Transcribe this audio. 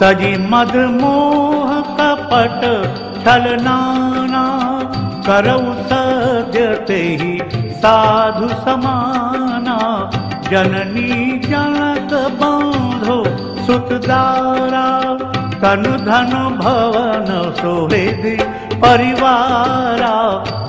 तजि मधमोह कपट थल ही साधु समाना। जननी जनक बांधो सुतदारा कन धन भवन सोहे परिवारा।